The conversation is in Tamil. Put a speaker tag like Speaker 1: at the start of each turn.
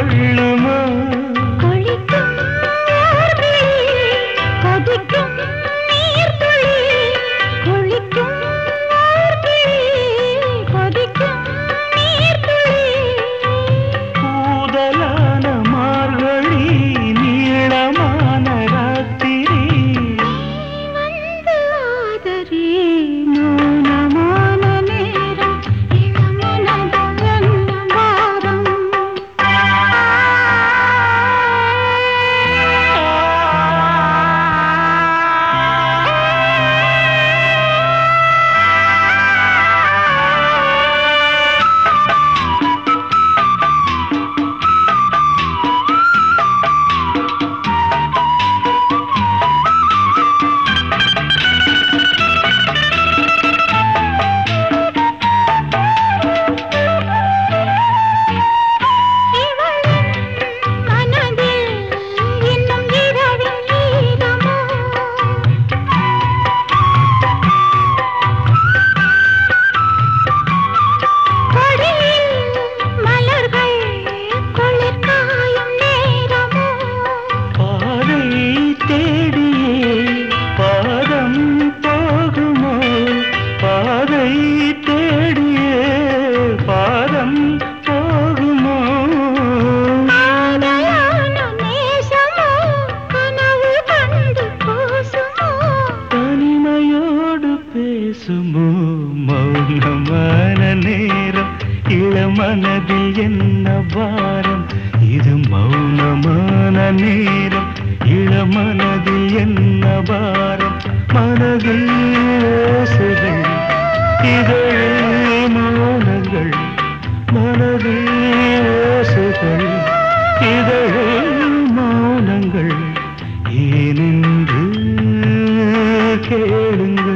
Speaker 1: கொள்ளுமா? தேடியே பாதம் போகுமோ? தனிமையோடு பேசுமோ? மௌனமான நேரம் இளமனதில் என்ன பாரம்? இது மௌனமான நேரம் இளமனதில் என்ன பாரம்? மனதில் காதில் ஓசைகள் இதழில் ஏனென்று கேளுங்கள்.